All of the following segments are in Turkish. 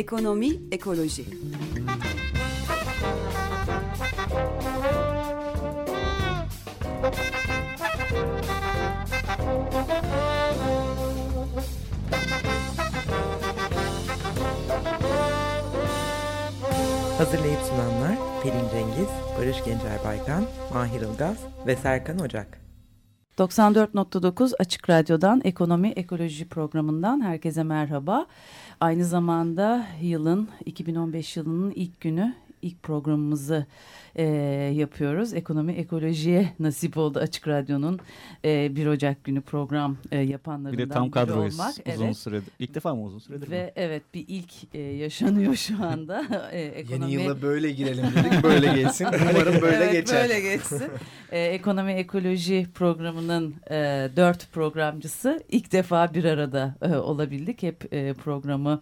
Ekonomi, ekoloji. Hazırlayıp sunanlar Pelin Cengiz, Barış Gencer Baykan, Mahir Ilgaz ve Serkan Ocak. 94.9 Açık Radyo'dan Ekonomi Ekoloji programından herkese merhaba. Aynı zamanda yılın 2015 yılının ilk günü ilk programımızı e, yapıyoruz. Ekonomi ekolojiye nasip oldu Açık Radyo'nun e, 1 Ocak günü program e, yapanlarından Bir de tam kadroyuz olmak. uzun evet. süredir. İlk defa mı uzun süredir Ve mi? evet bir ilk e, yaşanıyor şu anda. E, ekonomi... Yeni yıla böyle girelim dedik böyle geçsin. Umarım böyle evet, geçer. böyle geçsin. Ee, Ekonomi Ekoloji programının e, dört programcısı ilk defa bir arada e, olabildik. Hep e, programı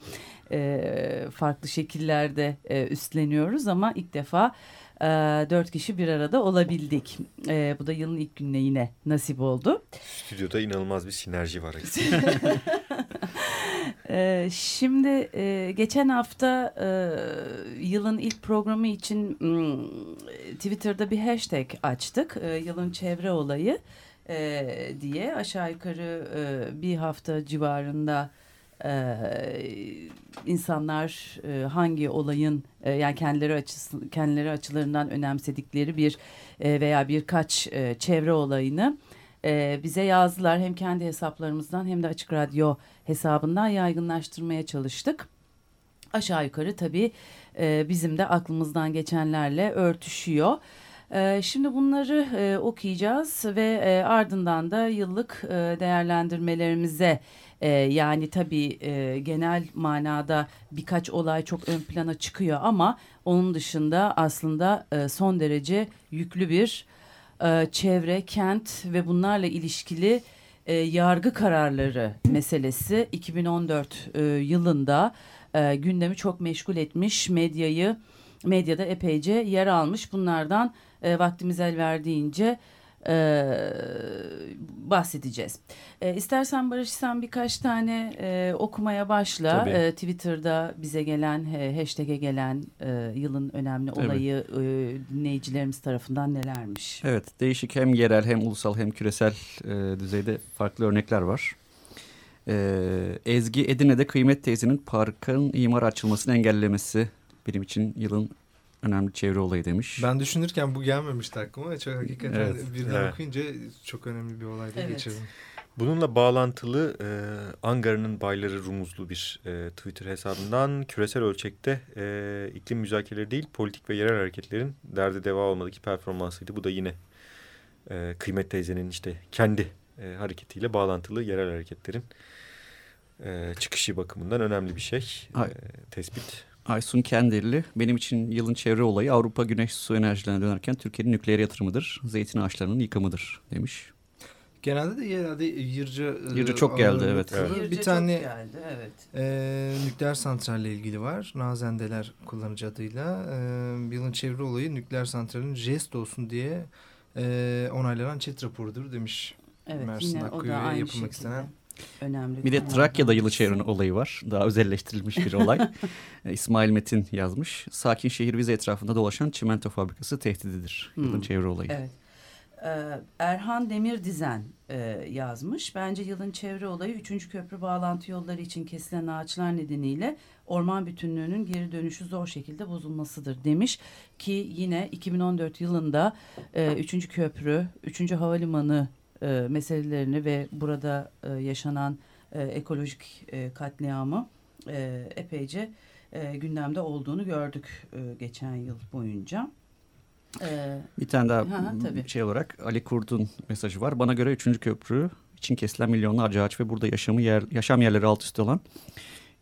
e, farklı şekillerde e, üstleniyoruz ama ilk defa e, dört kişi bir arada olabildik. E, bu da yılın ilk gününe yine nasip oldu. Stüdyoda inanılmaz bir sinerji var. Ee, şimdi e, geçen hafta e, yılın ilk programı için Twitter'da bir hashtag açtık. E, yılın çevre olayı e, diye aşağı yukarı e, bir hafta civarında e, insanlar e, hangi olayın e, yani kendileri açısı, kendileri açılarından önemsedikleri bir e, veya birkaç e, çevre olayını e, bize yazdılar. Hem kendi hesaplarımızdan hem de Açık Radyo hesabından yaygınlaştırmaya çalıştık. Aşağı yukarı tabii e, bizim de aklımızdan geçenlerle örtüşüyor. E, şimdi bunları e, okuyacağız ve e, ardından da yıllık e, değerlendirmelerimize e, yani tabii e, genel manada birkaç olay çok ön plana çıkıyor ama onun dışında aslında e, son derece yüklü bir e, çevre, kent ve bunlarla ilişkili e, yargı kararları meselesi 2014 e, yılında e, gündemi çok meşgul etmiş medyayı medyada epeyce yer almış. Bunlardan e, vaktimiz el verdiğince e, bahsedeceğiz. E, istersen Barış sen birkaç tane e, okumaya başla. Tabii. E, Twitter'da bize gelen e, hashtag'e gelen e, yılın önemli Evet. olayı e, dinleyicilerimiz tarafından nelermiş? Evet değişik hem yerel hem ulusal hem küresel e, düzeyde farklı örnekler var. E, Ezgi Edirne'de Kıymet teyzenin parkın imar açılmasını engellemesi benim için yılın önemli çevre olayı demiş. Ben düşünürken bu gelmemişti aklıma. Çok hakikaten Evet. birden Evet. okuyunca çok önemli bir olayda Evet. geçirdim. Bununla bağlantılı e, Ankara'nın bayları rumuzlu bir e, Twitter hesabından küresel ölçekte e, iklim müzakereleri değil politik ve yerel hareketlerin derdi deva olmadaki performansıydı. Bu da yine e, Kıymet teyzenin işte kendi e, hareketiyle bağlantılı yerel hareketlerin e, çıkışı bakımından önemli bir şey. E, tespit. Aysun Kendirli benim için yılın çevre olayı Avrupa güneş su enerjilerine dönerken Türkiye'nin nükleer yatırımıdır. Zeytin ağaçlarının yıkımıdır demiş. Genelde de herhalde Yırca... e, Yırca çok geldi, evet. ağırlıklı. Yırca Bir çok tane geldi, evet. e, nükleer santralle ilgili var. Nazendeler kullanıcı adıyla. E, yılın çevre olayı nükleer santralin jest olsun diye e, onaylanan çet raporudur demiş. Evet Mersin yine o da aynı yapılmak şekilde istenen. Önemli. Bir de Trakya'da yılı birisi. çevre olayı var. Daha özelleştirilmiş bir olay. E, İsmail Metin yazmış. Sakin şehir vize etrafında dolaşan çimento fabrikası tehdididir. Hmm. Yılın çevre olayı. Evet. Ee, Erhan Demir Dizen e, yazmış. Bence yılın çevre olayı 3. köprü bağlantı yolları için kesilen ağaçlar nedeniyle orman bütünlüğünün geri dönüşü zor şekilde bozulmasıdır demiş. Ki yine 2014 yılında e, 3. köprü, 3. havalimanı e, meselelerini ve burada e, yaşanan e, ekolojik e, katliamı e, epeyce e, gündemde olduğunu gördük e, geçen yıl boyunca. E, Bir tane daha hı, tabii. şey olarak Ali Kurt'un mesajı var. Bana göre 3. köprü için kesilen milyonlarca ağaç ve burada yaşamı yer, yaşam yerleri alt üst olan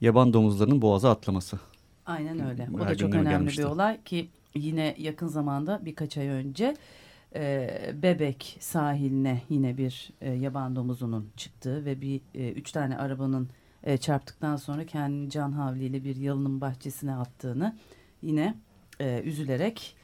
yaban domuzlarının boğaza atlaması. Aynen öyle. Bu her da çok önemli gelmişti. bir olay ki yine yakın zamanda birkaç ay önce e, Bebek sahiline yine bir e, yaban domuzunun çıktığı ve bir e, üç tane arabanın e, çarptıktan sonra kendini can havliyle bir yalının bahçesine attığını yine e, üzülerek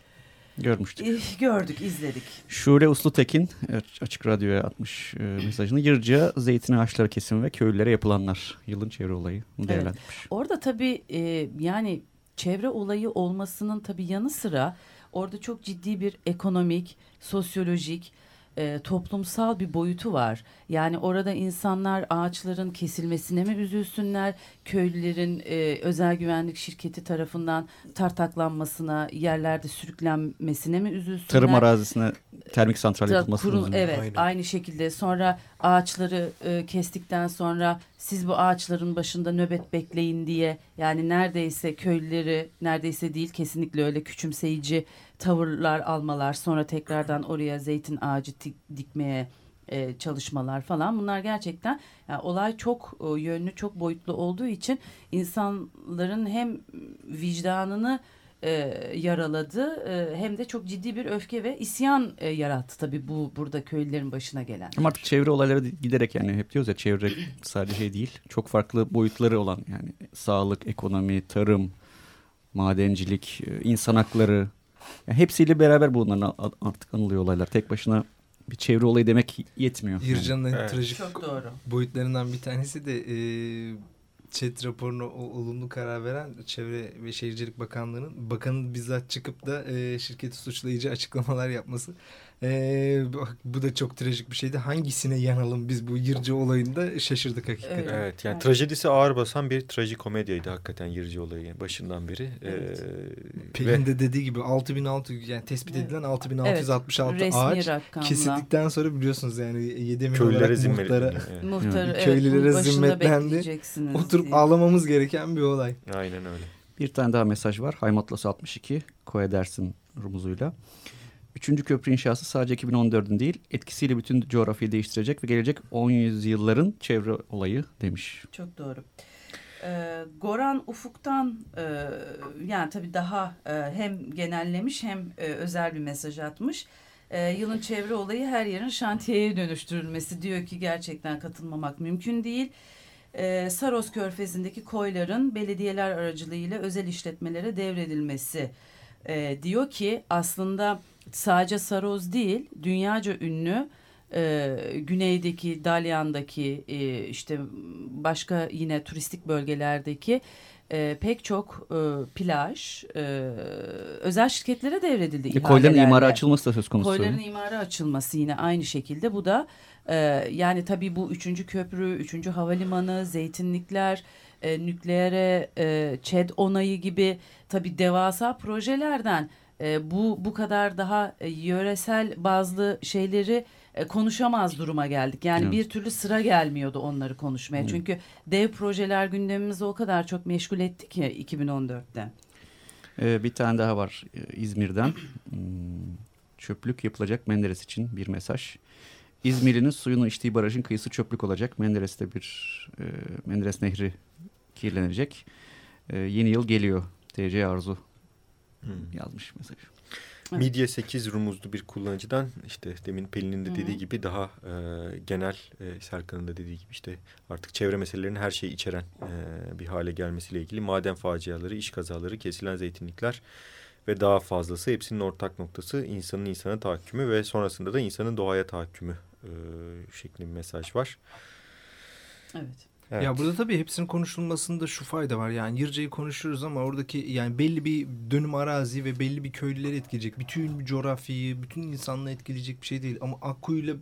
Görmüştük. Gördük, izledik. Şule Uslutekin evet, Açık Radyo'ya atmış e, mesajını. Yırcığa zeytin ağaçları kesimi ve köylülere yapılanlar. Yılın çevre olayı değerlendirmiş. Orada tabii e, yani çevre olayı olmasının tabii yanı sıra orada çok ciddi bir ekonomik, sosyolojik, e, toplumsal bir boyutu var. Yani orada insanlar ağaçların kesilmesine mi üzülsünler, köylülerin e, özel güvenlik şirketi tarafından tartaklanmasına, yerlerde sürüklenmesine mi üzülsünler? Tarım arazisine termik santral Tra- yapılması kurul- lazım. evet Aynen. aynı şekilde sonra ağaçları e, kestikten sonra siz bu ağaçların başında nöbet bekleyin diye yani neredeyse köylüleri neredeyse değil kesinlikle öyle küçümseyici tavırlar almalar sonra tekrardan oraya zeytin ağacı dik- dikmeye e, çalışmalar falan bunlar gerçekten yani olay çok e, yönlü çok boyutlu olduğu için insanların hem vicdanını e, yaraladı e, hem de çok ciddi bir öfke ve isyan e, yarattı tabii bu burada köylülerin başına gelen. Ama artık çevre olayları giderek yani hep diyoruz ya çevre sadece şey değil. Çok farklı boyutları olan yani sağlık, ekonomi, tarım, madencilik, e, insan hakları. Yani hepsiyle beraber bunların artık anılıyor olaylar. Tek başına bir çevre olayı demek yetmiyor. Yani. Yırcan'ın Evet. trajik Çok doğru. boyutlarından bir tanesi de e, chat raporuna olumlu karar veren Çevre ve Şehircilik Bakanlığı'nın bakanın bizzat çıkıp da e, şirketi suçlayıcı açıklamalar yapması. E, bak, bu da çok trajik bir şeydi. Hangisine yanalım biz bu Yırca olayında şaşırdık hakikaten. Evet. Evet yani Evet. trajedisi ağır basan bir trajikomedyaydı hakikaten Yırcı olayı başından beri. Evet. Ee, Pelin ve de dediği gibi 6600 yani tespit Evet. edilen 6666 Resmi ağaç rakamla. kesildikten sonra biliyorsunuz yani Yedemin köylülere olarak zimmet muhtara evet. Evet, Köylülere zimmetlendi. oturup diye. ağlamamız gereken bir olay. Aynen öyle. Bir tane daha mesaj var. Haymatlası 62 Koedersin rumuzuyla. Üçüncü köprü inşası sadece 2014'ün değil etkisiyle bütün coğrafyayı değiştirecek ve gelecek 10 yüzyılların çevre olayı demiş. Çok doğru. Ee, Goran Ufuk'tan e, yani tabii daha e, hem genellemiş hem e, özel bir mesaj atmış. E, yılın çevre olayı her yerin şantiyeye dönüştürülmesi diyor ki gerçekten katılmamak mümkün değil. E, Saros Körfezi'ndeki koyların belediyeler aracılığıyla özel işletmelere devredilmesi e, diyor ki aslında sadece Saros değil dünyaca ünlü e, güneydeki Dalyan'daki e, işte başka yine turistik bölgelerdeki e, pek çok e, plaj e, özel şirketlere devredildi. E, koyların imara açılması da söz konusu. Koyların imara açılması yine aynı şekilde. Bu da e, yani tabii bu üçüncü köprü, üçüncü havalimanı, zeytinlikler, e, nükleere, e, ÇED onayı gibi tabii devasa projelerden e, bu bu kadar daha e, yöresel bazı şeyleri e, konuşamaz duruma geldik. Yani Evet. bir türlü sıra gelmiyordu onları konuşmaya. Evet. Çünkü dev projeler gündemimizi o kadar çok meşgul etti ki 2014'te. Ee, bir tane daha var e, İzmir'den. Hmm, çöplük yapılacak Menderes için bir mesaj. İzmir'in suyunu içtiği barajın kıyısı çöplük olacak. Menderes'te bir e, Menderes Nehri kirlenecek. E, yeni yıl geliyor. TC Arzu Hmm. yazmış mesaj. Evet. Midye 8 rumuzlu bir kullanıcıdan işte demin Pelin'in de Hı hı. dediği gibi daha e, genel e, Serkan'ın da dediği gibi işte artık çevre meselelerinin her şeyi içeren e, bir hale gelmesiyle ilgili maden faciaları, iş kazaları, kesilen zeytinlikler ve daha fazlası hepsinin ortak noktası insanın insana tahakkümü ve sonrasında da insanın doğaya tahakkümü e, şeklinde bir mesaj var. Evet. Evet. Ya burada tabii hepsinin konuşulmasında şu fayda var. Yani Yırca'yı konuşuyoruz ama oradaki yani belli bir dönüm arazi ve belli bir köylüleri etkileyecek. Bütün bir coğrafyayı, bütün insanlığı etkileyecek bir şey değil. Ama Akkuyu'yla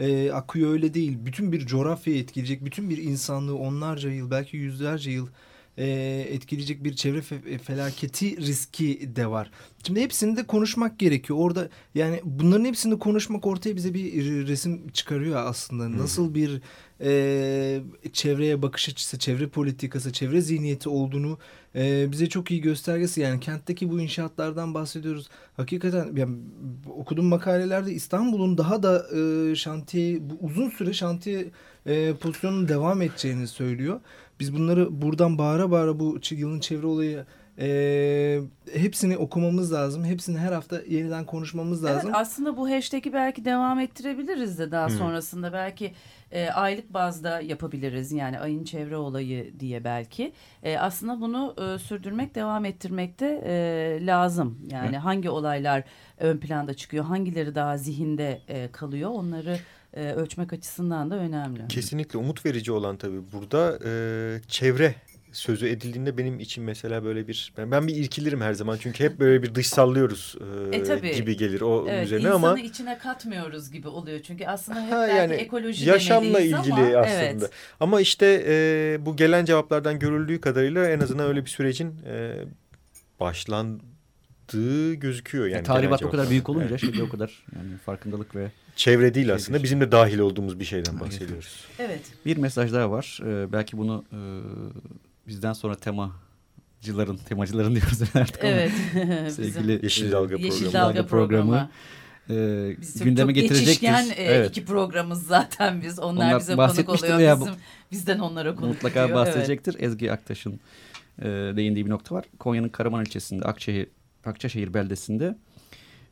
e, Akkuyu öyle değil. Bütün bir coğrafyayı etkileyecek, bütün bir insanlığı onlarca yıl, belki yüzlerce yıl e, etkileyecek bir çevre fe- felaketi riski de var. Şimdi hepsini de konuşmak gerekiyor. Orada yani bunların hepsini konuşmak ortaya bize bir resim çıkarıyor aslında. Nasıl bir e, çevreye bakış açısı, çevre politikası, çevre zihniyeti olduğunu e, bize çok iyi göstergesi. Yani kentteki bu inşaatlardan bahsediyoruz. Hakikaten yani, okuduğum makalelerde İstanbul'un daha da e, şantiye, bu uzun süre şantiye e, pozisyonunun devam edeceğini söylüyor. Biz bunları buradan bağıra bağıra bu yılın çevre olayı E, hepsini okumamız lazım. Hepsini her hafta yeniden konuşmamız lazım. Evet aslında bu hashtag'i belki devam ettirebiliriz de daha Hmm. sonrasında belki e, aylık bazda yapabiliriz yani ayın çevre olayı diye belki. E, aslında bunu e, sürdürmek devam ettirmek de e, lazım. Yani hangi olaylar ön planda çıkıyor hangileri daha zihinde e, kalıyor onları e, ölçmek açısından da önemli. Kesinlikle umut verici olan tabii burada e, çevre sözü edildiğinde benim için mesela böyle bir ben, ben bir irkilirim her zaman çünkü hep böyle bir dışsallıyoruz e, E, tabii. gibi gelir o Evet, üzerine insanı ama içine katmıyoruz gibi oluyor. Çünkü aslında hep Ha, belki yani ekoloji yaşamla ilgili ama, aslında. Evet. Ama işte e, bu gelen cevaplardan görüldüğü kadarıyla en azından öyle bir sürecin e, başlandığı gözüküyor yani. Yani tahribat o kadar büyük olunca Evet. şeyde o kadar yani farkındalık ve Çevre değil Şey aslında bizim de dahil olduğumuz bir şeyden bahsediyoruz. Evet. bir mesaj daha var. Ee, belki bunu e, bizden sonra temacıların, temacıların diyoruz artık ama Evet. Bizim sevgili Yeşil e, Dalga Yeşil programı. Dalga programı. e, Biz çok, gündeme getirecektir. geçişken e, Evet. iki programımız zaten biz. Onlar, Onlar bize konuk oluyor. ya Bizim, bizden onlara konuk Mutlaka. Evet. bahsedecektir. Ezgi Aktaş'ın e, değindiği bir nokta var. Konya'nın Karaman ilçesinde Akçehir, Akçaşehir beldesinde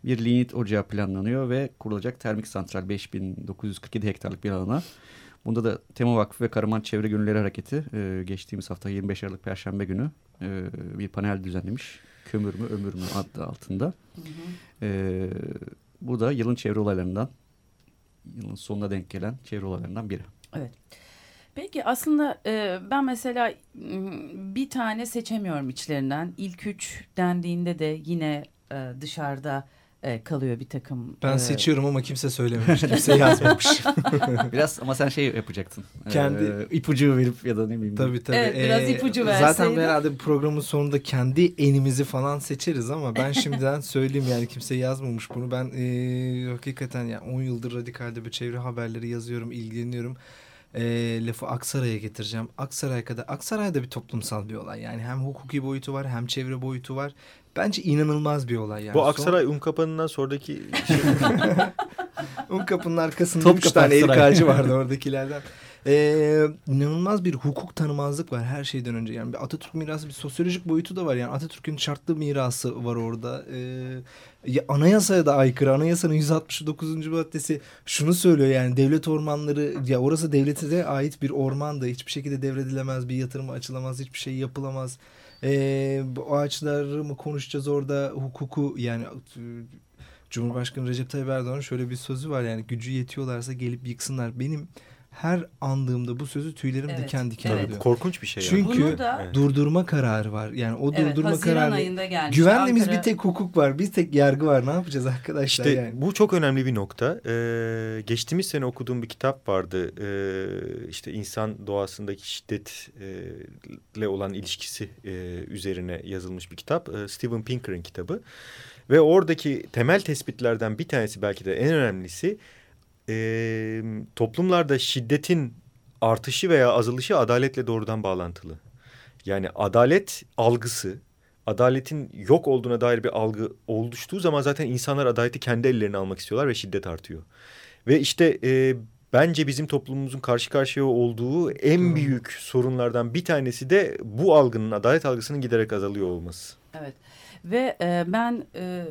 bir lignit ocağı planlanıyor ve kurulacak termik santral 5947 hektarlık bir alana. Bunda da Tema Vakfı ve Karaman Çevre Gönülleri Hareketi e, geçtiğimiz hafta 25 Aralık Perşembe günü e, bir panel düzenlemiş. Kömür mü ömür mü adı altında. Hı hı. E, bu da yılın çevre olaylarından, yılın sonuna denk gelen çevre olaylarından biri. Peki aslında e, ben mesela bir tane seçemiyorum içlerinden. İlk üç dendiğinde de yine e, dışarıda e, kalıyor bir takım. Ben e, seçiyorum ama kimse söylememiş. Kimse yazmamış. Biraz ama sen şey yapacaktın. Kendi- Ee, ipucu verip ya da ne bileyim. tabii tabii. Evet, biraz ipucu Zaten verseydin. herhalde programın sonunda kendi enimizi falan seçeriz ama ben şimdiden söyleyeyim yani kimse yazmamış bunu. Ben ee, hakikaten yani 10 yıldır radikalde bir çevre haberleri yazıyorum, ilgileniyorum. Ee, lafı Aksaray'a getireceğim. Aksaray kadar Aksaray'da bir toplumsal bir olay. Yani hem hukuki boyutu var hem çevre boyutu var. Bence inanılmaz bir olay yani. Bu Son- Aksaray Unkapanı'ndan sonraki şey, Un kapının arkasında Top üç tane erik ağacı vardı oradakilerden. Ee, inanılmaz bir hukuk tanımazlık var her şeyden önce. Yani bir Atatürk mirası bir sosyolojik boyutu da var. Yani Atatürk'ün şartlı mirası var orada. Ee, ya anayasaya da aykırı. Anayasanın 169. maddesi şunu söylüyor yani devlet ormanları ya orası devlete de ait bir ormandı. Hiçbir şekilde devredilemez, bir yatırımı açılamaz, hiçbir şey yapılamaz. Ee, bu ağaçları mı konuşacağız orada hukuku yani Cumhurbaşkanı Recep Tayyip Erdoğan'ın şöyle bir sözü var yani gücü yetiyorlarsa gelip yıksınlar. Benim her andığımda bu sözü tüylerim Evet, diken diken evet. oluyor. korkunç bir şey. yani. Çünkü da durdurma kararı var. Yani o evet, durdurma Haziran kararı ayında gelmiş. güvendiğimiz Ankara- bir tek hukuk var. Bir tek yargı var. Ne yapacağız arkadaşlar İşte yani? bu çok önemli bir nokta. Ee, geçtiğimiz sene okuduğum bir kitap vardı. Ee, işte insan doğasındaki şiddetle olan ilişkisi e, üzerine yazılmış bir kitap. Ee, Steven Pinker'ın kitabı. Ve oradaki temel tespitlerden bir tanesi belki de en önemlisi e, toplumlarda şiddetin artışı veya azalışı adaletle doğrudan bağlantılı. Yani adalet algısı, adaletin yok olduğuna dair bir algı oluştuğu zaman zaten insanlar adaleti kendi ellerine almak istiyorlar ve şiddet artıyor. Ve işte e, bence bizim toplumumuzun karşı karşıya olduğu en Doğru. büyük sorunlardan bir tanesi de bu algının, adalet algısının giderek azalıyor olması. Evet. Ve e, ben e,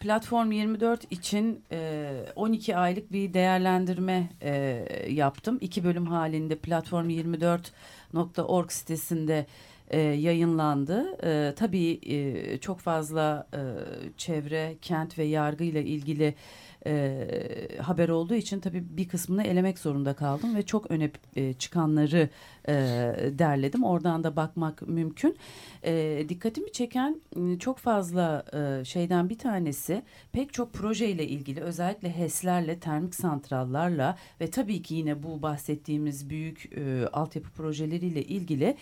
Platform 24 için e, 12 aylık bir değerlendirme e, yaptım. İki bölüm halinde platform24.org sitesinde e, yayınlandı. E, tabii e, çok fazla e, çevre, kent ve yargı ile ilgili e, haber olduğu için tabii bir kısmını elemek zorunda kaldım ve çok öne e, çıkanları e, derledim. Oradan da bakmak mümkün. E, dikkatimi çeken m, çok fazla e, şeyden bir tanesi pek çok projeyle ilgili özellikle HES'lerle, termik santrallarla ve tabii ki yine bu bahsettiğimiz büyük e, altyapı projeleriyle ilgili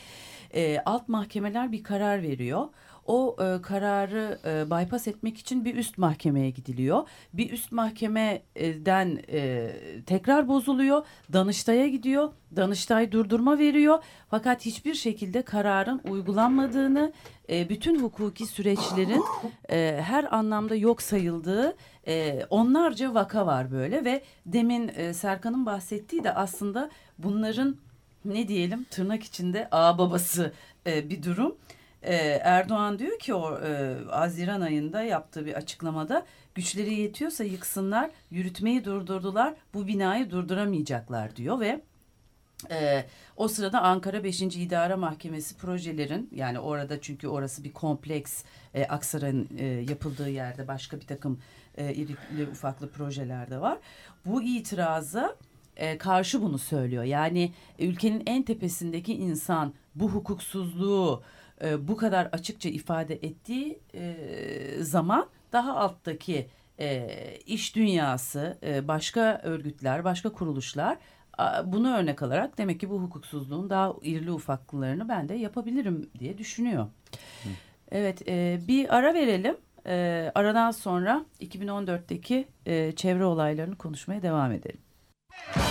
e, alt mahkemeler bir karar veriyor. O e, kararı e, bypass etmek için bir üst mahkemeye gidiliyor. Bir üst mahkemeden e, tekrar bozuluyor. Danıştay'a gidiyor. Danıştay durdurma veriyor. Fakat hiçbir şekilde kararın uygulanmadığını, e, bütün hukuki süreçlerin e, her anlamda yok sayıldığı e, onlarca vaka var böyle ve demin e, Serkan'ın bahsettiği de aslında bunların ne diyelim tırnak içinde ağ babası e, bir durum. E, Erdoğan diyor ki o e, Haziran ayında yaptığı bir açıklamada güçleri yetiyorsa yıksınlar, yürütmeyi durdurdular, bu binayı durduramayacaklar diyor ve e, o sırada Ankara 5. İdare Mahkemesi projelerin yani orada çünkü orası bir kompleks e, Aksaray'ın e, yapıldığı yerde başka bir takım e, irikli ufaklı projeler de var. Bu itiraza e, karşı bunu söylüyor. Yani e, ülkenin en tepesindeki insan bu hukuksuzluğu e, bu kadar açıkça ifade ettiği e, zaman daha alttaki e, iş dünyası, e, başka örgütler, başka kuruluşlar bunu örnek alarak demek ki bu hukuksuzluğun daha irili ufaklılarını ben de yapabilirim diye düşünüyor. Evet, e, bir ara verelim. E, aradan sonra 2014'teki e, çevre olaylarını konuşmaya devam edelim. We're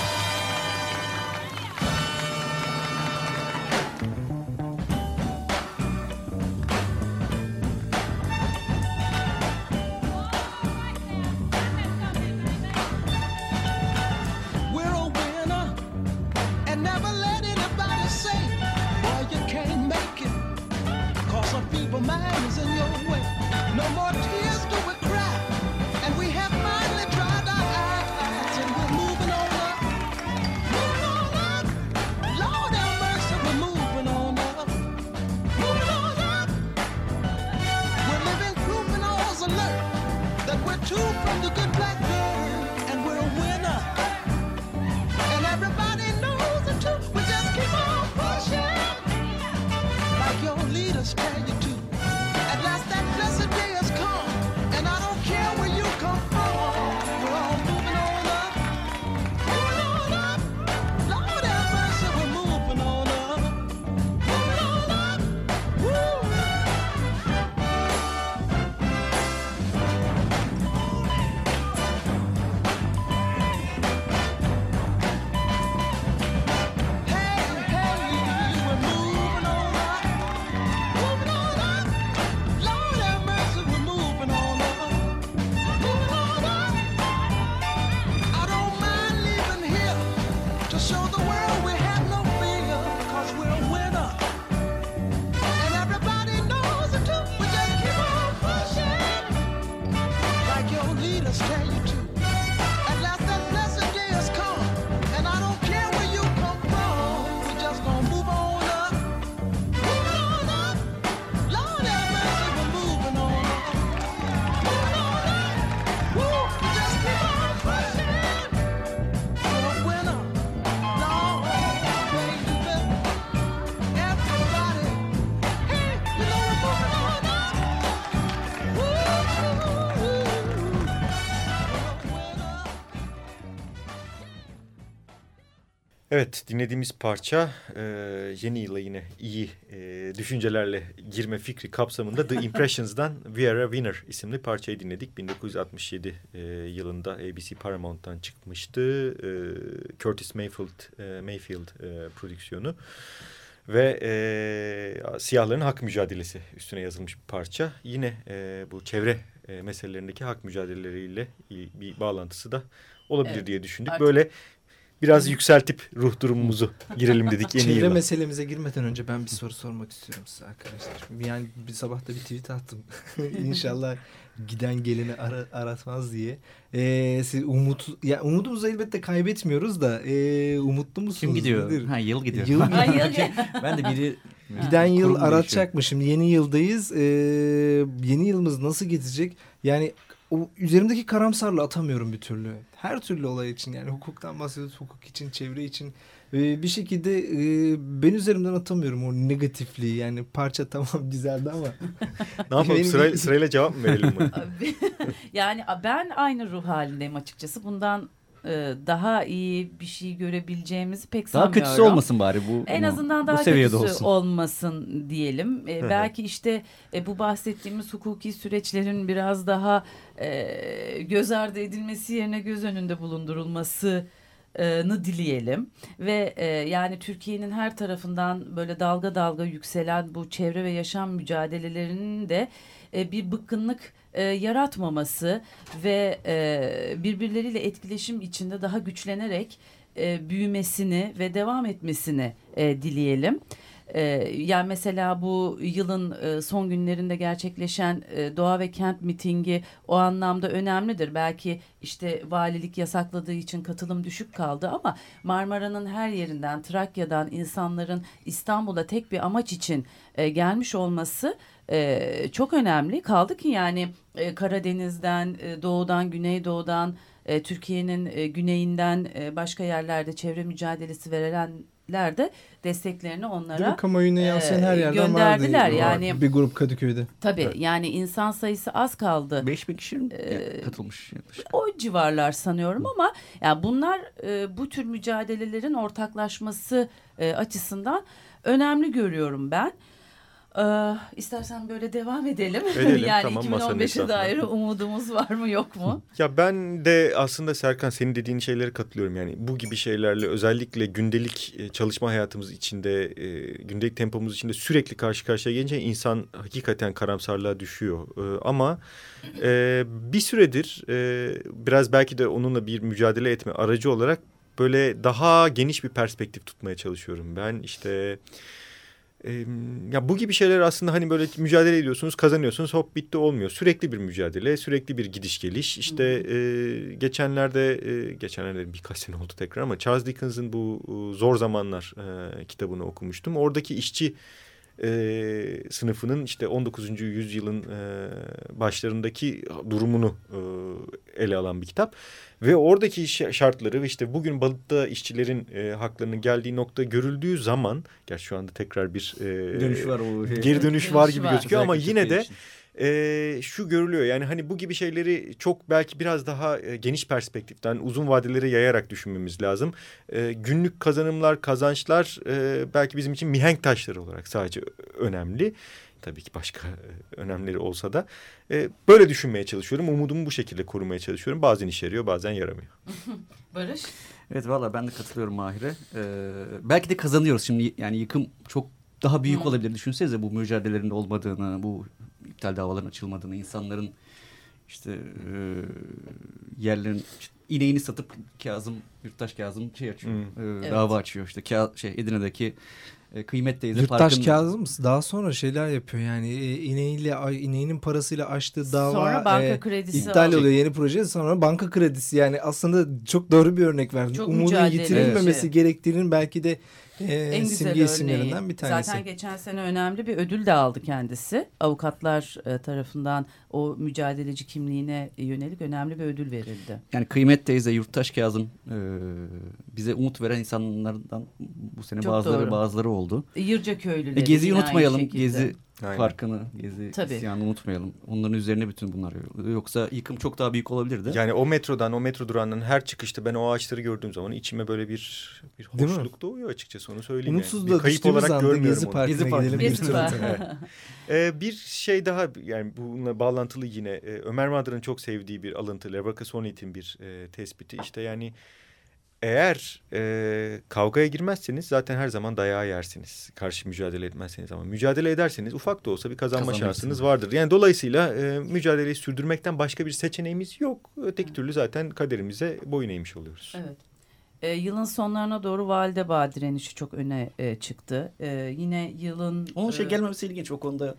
two from the good black Evet dinlediğimiz parça e, yeni yıla yine iyi e, düşüncelerle girme fikri kapsamında The Impressions'dan We Are a Winner isimli parçayı dinledik. 1967 e, yılında ABC Paramount'tan çıkmıştı. E, Curtis Mayfield, e, Mayfield e, prodüksiyonu. Ve e, siyahların hak mücadelesi üstüne yazılmış bir parça. Yine e, bu çevre e, meselelerindeki hak mücadeleleriyle bir bağlantısı da olabilir Evet, diye düşündük. artık- Böyle biraz yükseltip ruh durumumuzu girelim dedik yeni Çevre yıla. meselemize girmeden önce ben bir soru sormak istiyorum size arkadaşlar. Yani bir sabah da bir tweet attım. İnşallah giden geleni ara, aratmaz diye. Ee, siz umut, ya umudumuzu elbette kaybetmiyoruz da ee, umutlu musunuz? Kim gidiyor? Nedir? Ha yıl gidiyor. Yıl yıl- ben de biri Giden yıl kurum değişiyor. aratacak mı? Şimdi yeni yıldayız. Ee, yeni yılımız nasıl geçecek? Yani o üzerimdeki karamsarlığı atamıyorum bir türlü. Her türlü olay için yani hukuktan bahsediyoruz. Hukuk için, çevre için. Ee, bir şekilde e, ben üzerimden atamıyorum o negatifliği. Yani parça tamam güzeldi ama. Ne yapalım Benim- sırayla, sırayla cevap mı verelim yani ben aynı ruh halindeyim açıkçası. Bundan daha iyi bir şey görebileceğimizi pek Daha sanmıyorum. kötüsü olmasın bari bu. En bu- azından bu daha seviyede kötüsü olsun. olmasın diyelim. E, belki işte e, bu bahsettiğimiz hukuki süreçlerin biraz daha e, göz ardı edilmesi yerine göz önünde bulundurulması nı dileyelim ve e, yani Türkiye'nin her tarafından böyle dalga dalga yükselen bu çevre ve yaşam mücadelelerinin de e, bir bıkkınlık e, yaratmaması ve e, birbirleriyle etkileşim içinde daha güçlenerek e, büyümesini ve devam etmesini e, dileyelim. E, yani mesela bu yılın e, son günlerinde gerçekleşen e, doğa ve kent mitingi o anlamda önemlidir. Belki işte valilik yasakladığı için katılım düşük kaldı ama Marmara'nın her yerinden Trakya'dan insanların İstanbul'a tek bir amaç için e, gelmiş olması e, çok önemli. Kaldı ki yani e, Karadeniz'den, e, doğudan, güneydoğudan, e, Türkiye'nin e, güneyinden e, başka yerlerde çevre mücadelesi verilenler de desteklerini onlara Kamuoyuna yansıyan e, her yerden gönderdiler. vardı. Yani- Bir grup Kadıköy'de. tabii yani insan sayısı az kaldı. 5000 kişi mi Ee, katılmış yaklaşık. O civarlar sanıyorum ama yani bunlar e, bu tür mücadelelerin ortaklaşması e, açısından önemli görüyorum ben. Ee, istersen böyle devam edelim. Edelim, yani tamam, masanın 2015'e etrafına. dair umudumuz var mı yok mu? Ya ben de aslında Serkan senin dediğin şeylere katılıyorum. Yani bu gibi şeylerle özellikle gündelik e, çalışma hayatımız içinde, e, gündelik tempomuz içinde sürekli karşı karşıya gelince insan hakikaten karamsarlığa düşüyor. E, Ama bir süredir biraz belki de onunla bir mücadele etme aracı olarak böyle daha geniş bir perspektif tutmaya çalışıyorum. Ben işte... E, ya bu gibi şeyler aslında hani böyle mücadele ediyorsunuz, kazanıyorsunuz, hop bitti olmuyor. Sürekli bir mücadele, sürekli bir gidiş geliş. İşte e, geçenlerde, e, geçenlerde birkaç sene oldu tekrar ama Charles Dickens'ın bu Zor Zamanlar e, kitabını okumuştum. Oradaki işçi e, sınıfının işte 19. yüzyılın e, başlarındaki durumunu e, ele alan bir kitap. Ve oradaki şartları ve işte bugün balıkta işçilerin e, haklarının geldiği nokta görüldüğü zaman... Gerçi şu anda tekrar bir... e, Dönüş var o. şey. Geri dönüş var gibi var. gözüküyor ama Özellikle yine Türkiye de için. E, şu görülüyor. Yani hani bu gibi şeyleri çok belki biraz daha e, geniş perspektiften uzun vadelere yayarak düşünmemiz lazım. E, günlük kazanımlar, kazançlar e, belki bizim için mihenk taşları olarak sadece önemli. Tabii ki başka önemleri olsa da e, böyle düşünmeye çalışıyorum. Umudumu bu şekilde korumaya çalışıyorum. Bazen işe yarıyor, bazen yaramıyor. Barış? Evet valla ben de katılıyorum Mahir'e. Ee, belki de kazanıyoruz şimdi yani yıkım çok daha büyük Hı. olabilir. Düşünsenize bu mücadelelerin olmadığını, bu iptal davaların açılmadığını, insanların işte e, yerlerin işte ineğini satıp Kazım, Yurttaş Kazım şey açıyor, Hı. e, Evet. dava açıyor. işte Ka- şey Edirne'deki e, kıymet teyze Yurttaş parkın... Kazım daha sonra şeyler yapıyor yani e, ineğiyle ineğinin parasıyla açtığı dava Sonra banka e, kredisi iptal oluyor yeni proje sonra banka kredisi yani aslında çok doğru bir örnek verdin. Çok Umudun yitirilmemesi gerektiğinin belki de e, En güzel simge isimlerinden bir tanesi. Zaten geçen sene önemli bir ödül de aldı kendisi. Avukatlar e, tarafından o mücadeleci kimliğine yönelik önemli bir ödül verildi. Yani kıymet teyze, Yurttaş Kazım e, bize umut veren insanlardan bu sene Çok bazıları doğru. bazıları oldu. Yırca köylüleri. E, aynı unutmayalım. Gezi Aynen. farkını, Gezi Tabii. isyanını unutmayalım. Onların üzerine bütün bunlar. Yoksa yıkım çok daha büyük olabilirdi. Yani o metrodan, o metro durağından her çıkışta ben o ağaçları gördüğüm zaman içime böyle bir bir hoşluk doğuyor açıkçası onu söyleyeyim. Umutsuz yani. da kayıp olarak anda görmüyorum Gezi onu. Parkı'na Gezi Parkı. gidelim. bir Gezi tur Parkı. atalım. Ee, bir şey daha yani bununla bağlantılı yine e, Ömer Madra'nın çok sevdiği bir alıntı. Rebecca Sonet'in bir e, tespiti. İşte yani eğer e, kavgaya girmezseniz zaten her zaman dayağı yersiniz. Karşı mücadele etmezseniz ama mücadele ederseniz ufak da olsa bir kazanma şansınız vardır. Yani dolayısıyla e, mücadeleyi sürdürmekten başka bir seçeneğimiz yok. Öteki türlü zaten kaderimize boyun eğmiş oluyoruz. Evet. E, yılın sonlarına doğru Valide Bağ direnişi çok öne e, çıktı. E, yine yılın... Onun şey e, gelmemesi ilginç o konuda.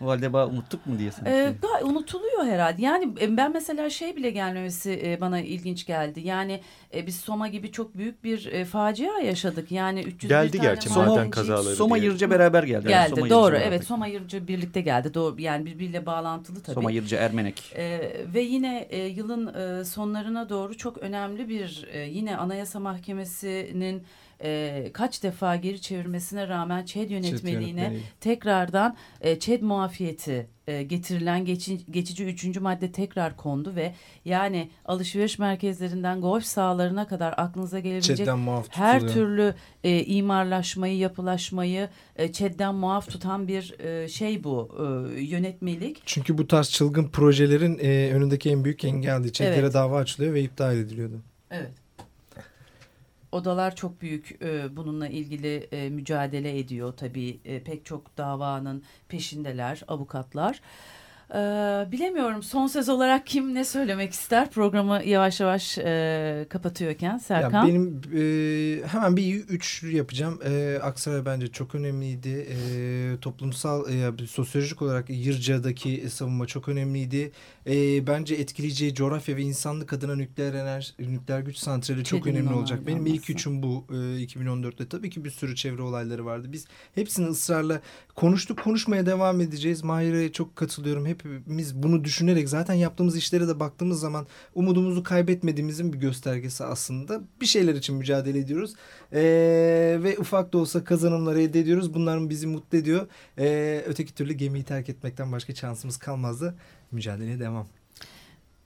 Valideba unuttuk mu diye sanki. E, ga- unutuluyor herhalde. Yani e, ben mesela şey bile gelmemesi e, bana ilginç geldi. Yani e, biz Soma gibi çok büyük bir facia yaşadık. Yani 301 Geldi tane gerçi madenci- maden kazaları Soma diye. Yırca beraber geldi. Yani Geldi Soma doğru Yırca evet. Soma Yırcı birlikte geldi. Doğru yani birbiriyle bağlantılı tabii. Soma Yırca Ermenek. Ee, ve yine e, yılın e, sonlarına doğru çok önemli bir e, yine Anayasa Mahkemesi'nin e, kaç defa geri çevirmesine rağmen ÇED yönetmeliğine yönetmeliği. tekrardan e, ÇED muafiyeti e, getirilen geçi- geçici üçüncü madde tekrar kondu ve yani alışveriş merkezlerinden golf sahalarına kadar aklınıza gelebilecek her türlü e, imarlaşmayı, yapılaşmayı e, ÇED'den muaf tutan bir e, şey bu e, yönetmelik. Çünkü bu tarz çılgın projelerin e, önündeki en büyük engeldi. Çetlere Evet. dava açılıyor ve iptal ediliyordu. Evet. Odalar çok büyük e, bununla ilgili e, mücadele ediyor tabii e, pek çok davanın peşindeler avukatlar. Ee, bilemiyorum son söz olarak kim ne söylemek ister programı yavaş yavaş e, kapatıyorken Serkan. Ya benim e, hemen bir üçlü yapacağım. E, Aksaray bence çok önemliydi. E, toplumsal, e, sosyolojik olarak Yırca'daki savunma çok önemliydi. E, bence etkileyici coğrafya ve insanlık adına nükleer enerji, nükleer güç santrali çok Kedinin önemli olacak. Benim ilk onaylanması. üçüm bu e, 2014'te. Tabii ki bir sürü çevre olayları vardı. Biz hepsini ısrarla konuştuk, konuşmaya devam edeceğiz. Mahir'e çok katılıyorum. Hepimiz bunu düşünerek zaten yaptığımız işlere de baktığımız zaman umudumuzu kaybetmediğimizin bir göstergesi aslında. Bir şeyler için mücadele ediyoruz. Ee, ve ufak da olsa kazanımlar elde ediyoruz. Bunlar bizi mutlu ediyor. Ee, öteki türlü gemiyi terk etmekten başka şansımız kalmazdı. Mücadeleye devam.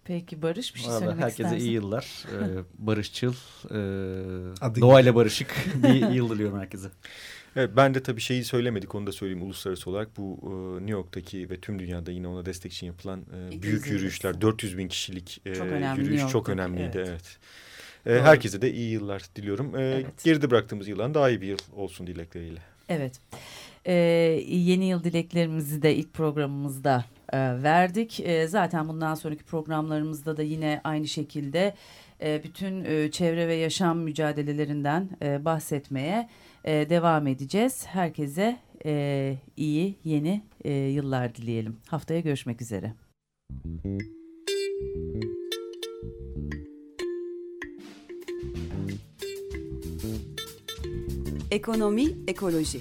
Peki Barış bir şey Valla söylemek herkese istersin. iyi yıllar. Ee, barışçıl, e, doğayla barışık bir yıl diliyorum herkese. Evet, ben de tabii şeyi söylemedik onu da söyleyeyim uluslararası olarak. Bu e, New York'taki ve tüm dünyada yine ona destek için yapılan e, büyük yürüyüşler. 400 bin kişilik e, Çok yürüyüş çok önemliydi. evet. Evet. E, herkese de iyi yıllar diliyorum. E, Evet. Geride bıraktığımız yıldan daha iyi bir yıl olsun dilekleriyle. Evet. Ee, yeni yıl dileklerimizi de ilk programımızda e, verdik. E, zaten bundan sonraki programlarımızda da yine aynı şekilde e, bütün e, çevre ve yaşam mücadelelerinden e, bahsetmeye e, devam edeceğiz. Herkese e, iyi yeni e, yıllar dileyelim. Haftaya görüşmek üzere. Ekonomi, ekoloji.